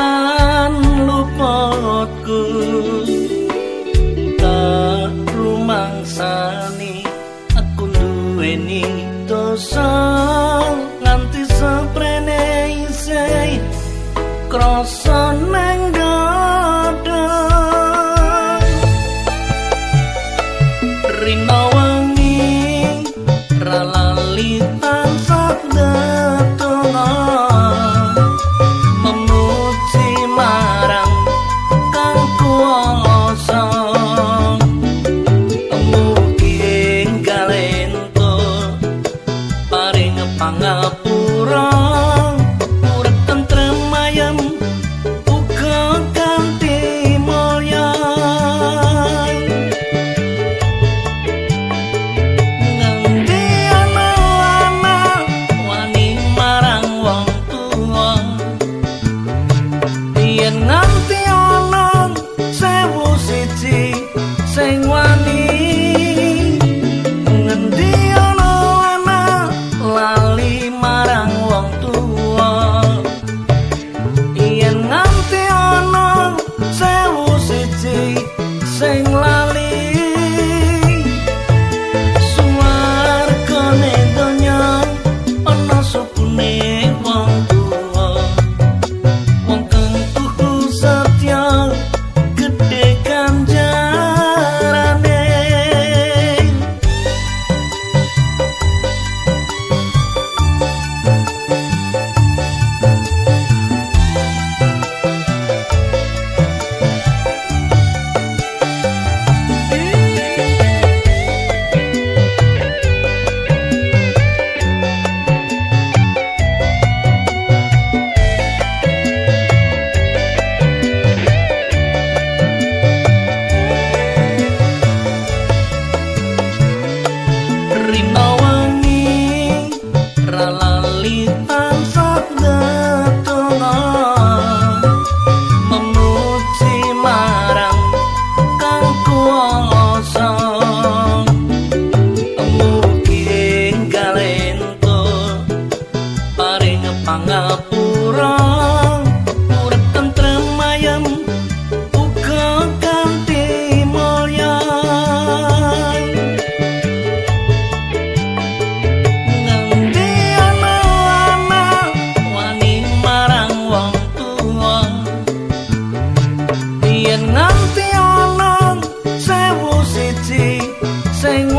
lan lupaku. Tak rumangsani aku duweni dosa. pangapura urip tentrem ayem uga kanthi mulya. Nangdi ana ana wani marang wong tuwa yen nganti ana sewu siji sing